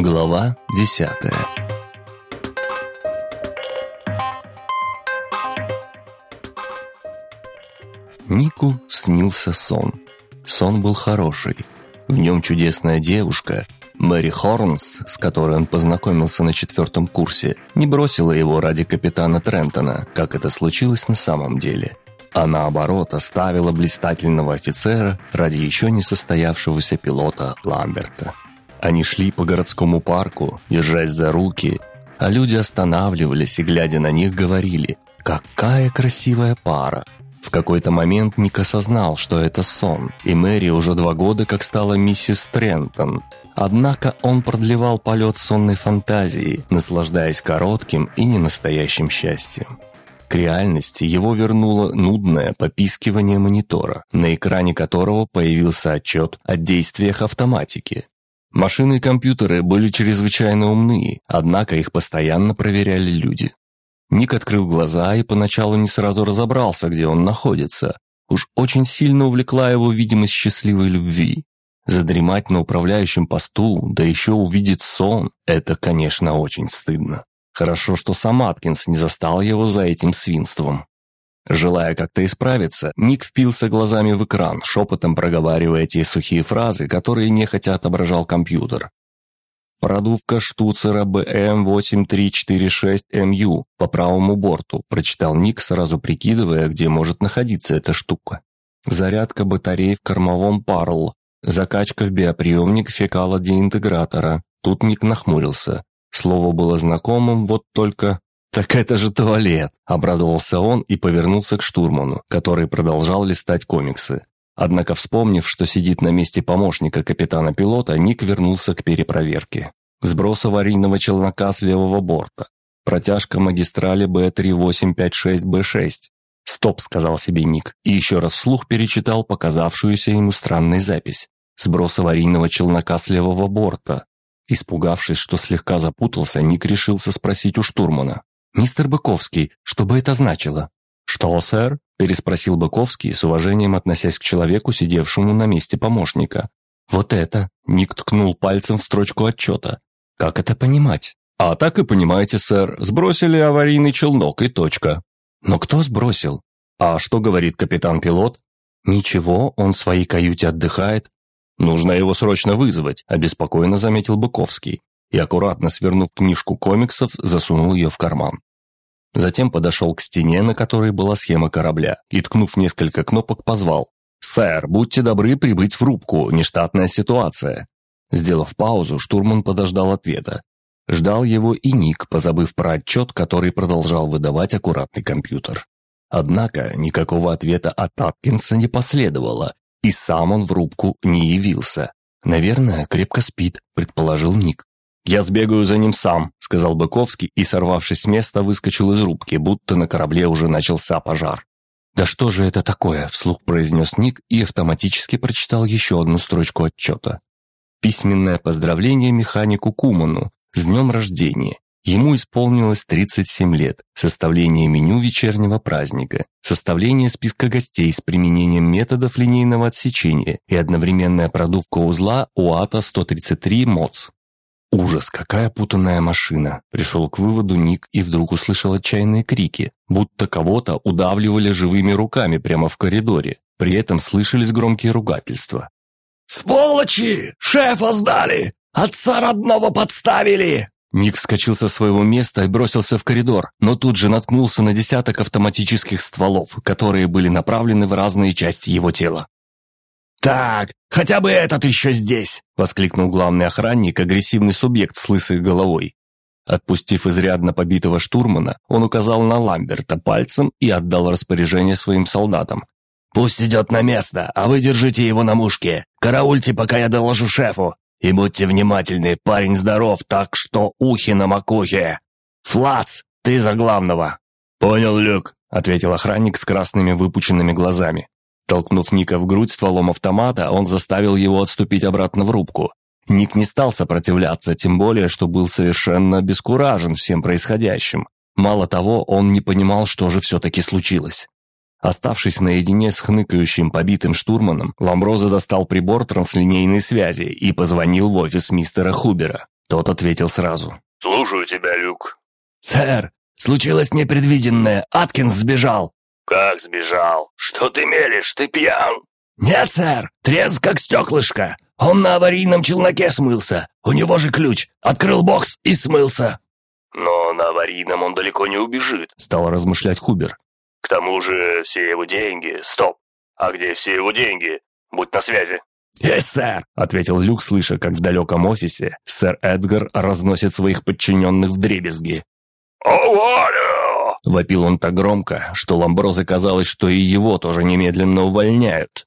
Глава десятая Нику снился сон. Сон был хороший. В нем чудесная девушка, Мэри Хорнс, с которой он познакомился на четвертом курсе, не бросила его ради капитана Трентона, как это случилось на самом деле – а наоборот оставила блистательного офицера ради еще не состоявшегося пилота Ламберта. Они шли по городскому парку, держась за руки, а люди останавливались и, глядя на них, говорили «Какая красивая пара!». В какой-то момент Ник осознал, что это сон, и Мэри уже два года как стала миссис Трентон. Однако он продлевал полет сонной фантазии, наслаждаясь коротким и ненастоящим счастьем. К реальности его вернуло нудное попискивание монитора, на экране которого появился отчет о действиях автоматики. Машины и компьютеры были чрезвычайно умны, однако их постоянно проверяли люди. Ник открыл глаза и поначалу не сразу разобрался, где он находится. Уж очень сильно увлекла его видимость счастливой любви. Задремать на управляющем посту, да еще увидеть сон – это, конечно, очень стыдно. Хорошо, что сам Аткинс не застал его за этим свинством. Желая как-то исправиться, Ник впился глазами в экран, шепотом проговаривая те сухие фразы, которые нехотя отображал компьютер. «Продувка штуцера БМ-8346МЮ по правому борту», прочитал Ник, сразу прикидывая, где может находиться эта штука. «Зарядка батарей в кормовом парл, закачка в биоприемник фекалодеинтегратора». Тут Ник нахмурился. Слово было знакомым, вот только... «Так это же туалет!» – обрадовался он и повернулся к штурману, который продолжал листать комиксы. Однако, вспомнив, что сидит на месте помощника капитана-пилота, Ник вернулся к перепроверке. Сброс аварийного челнока с левого борта. Протяжка магистрали Б3856Б6. «Стоп», — сказал себе Ник, и еще раз вслух перечитал показавшуюся ему странной запись. Сброс аварийного челнока с левого борта. Испугавшись, что слегка запутался, Ник решился спросить у штурмана. «Мистер Быковский, что бы это значило?» «Что, сэр?» – переспросил Быковский, с уважением относясь к человеку, сидевшему на месте помощника. «Вот это!» – Ник ткнул пальцем в строчку отчета. «Как это понимать?» «А так и понимаете, сэр. Сбросили аварийный челнок и точка». «Но кто сбросил?» «А что говорит капитан-пилот?» «Ничего, он в своей каюте отдыхает. «Нужно его срочно вызвать», – обеспокоенно заметил Быковский и, аккуратно свернув книжку комиксов, засунул ее в карман. Затем подошел к стене, на которой была схема корабля, и, ткнув несколько кнопок, позвал. «Сэр, будьте добры прибыть в рубку, нештатная ситуация». Сделав паузу, штурман подождал ответа. Ждал его и Ник, позабыв про отчет, который продолжал выдавать аккуратный компьютер. Однако никакого ответа от Аткинса не последовало, и сам он в рубку не явился. «Наверное, крепко спит», – предположил Ник. «Я сбегаю за ним сам», – сказал Быковский и, сорвавшись с места, выскочил из рубки, будто на корабле уже начался пожар. «Да что же это такое?» – вслух произнес Ник и автоматически прочитал еще одну строчку отчета. Письменное поздравление механику Куману с днем рождения. Ему исполнилось 37 лет. Составление меню вечернего праздника, составление списка гостей с применением методов линейного отсечения и одновременная продувка узла УАТа-133 МОЦ. Ужас, какая путанная машина. Пришел к выводу Ник и вдруг услышал отчаянные крики, будто кого-то удавливали живыми руками прямо в коридоре. При этом слышались громкие ругательства. «Сволочи! Шефа сдали! Отца родного подставили!» Ник вскочил со своего места и бросился в коридор, но тут же наткнулся на десяток автоматических стволов, которые были направлены в разные части его тела. «Так, хотя бы этот еще здесь!» – воскликнул главный охранник, агрессивный субъект с лысой головой. Отпустив изрядно побитого штурмана, он указал на Ламберта пальцем и отдал распоряжение своим солдатам. «Пусть идет на место, а вы держите его на мушке. Караульте, пока я доложу шефу. И будьте внимательны, парень здоров, так что ухи на макухе. Флац, ты за главного!» «Понял, Люк», — ответил охранник с красными выпученными глазами. Толкнув Ника в грудь стволом автомата, он заставил его отступить обратно в рубку. Ник не стал сопротивляться, тем более, что был совершенно обескуражен всем происходящим. Мало того, он не понимал, что же все-таки случилось. Оставшись наедине с хныкающим побитым штурманом, Ламброза достал прибор транслинейной связи и позвонил в офис мистера Хубера. Тот ответил сразу. «Слушаю тебя, Люк». «Сэр, случилось непредвиденное. Аткинс сбежал». «Как сбежал? Что ты мелешь? Ты пьян?» «Нет, сэр, трезв как стеклышко. Он на аварийном челноке смылся. У него же ключ. Открыл бокс и смылся». «Но на аварийном он далеко не убежит», — стал размышлять Хубер. «К тому же все его деньги... Стоп! А где все его деньги? Будь на связи». «Есть, сэр!» — ответил Люк, слыша, как в далеком офисе сэр Эдгар разносит своих подчиненных в дребезги. «Уволю!» — вопил он так громко, что Ламброзе казалось, что и его тоже немедленно увольняют.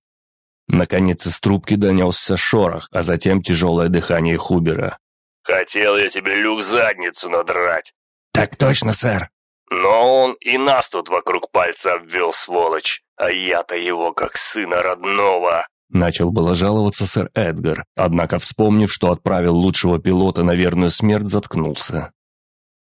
Наконец из трубки донесся шорох, а затем тяжелое дыхание Хубера. «Хотел я тебе, Люк, задницу надрать!» «Так точно, сэр!» «Но он и нас тут вокруг пальца обвел, сволочь, а я-то его как сына родного!» Начал было жаловаться сэр Эдгар, однако, вспомнив, что отправил лучшего пилота на верную смерть, заткнулся.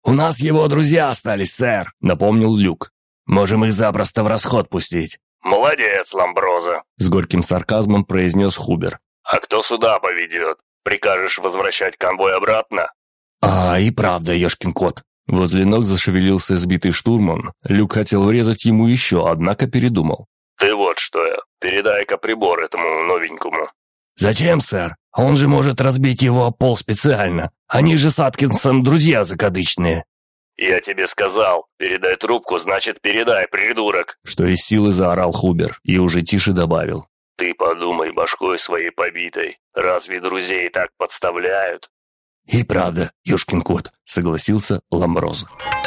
«У нас его друзья остались, сэр», — напомнил Люк. «Можем их запросто в расход пустить». «Молодец, Ламброза», — с горьким сарказмом произнес Хубер. «А кто сюда поведет? Прикажешь возвращать конвой обратно?» «А, и правда, ешкин кот». Возле ног зашевелился избитый штурман. Люк хотел врезать ему еще, однако передумал. «Ты вот что, передай-ка прибор этому новенькому». «Зачем, сэр? Он же может разбить его о пол специально. Они же с Аткинсом друзья закадычные». «Я тебе сказал, передай трубку, значит, передай, придурок!» Что из силы заорал Хубер и уже тише добавил. «Ты подумай башкой своей побитой. Разве друзей так подставляют?» «И правда, Юшкин кот», — согласился Ламброз. «Ламброз».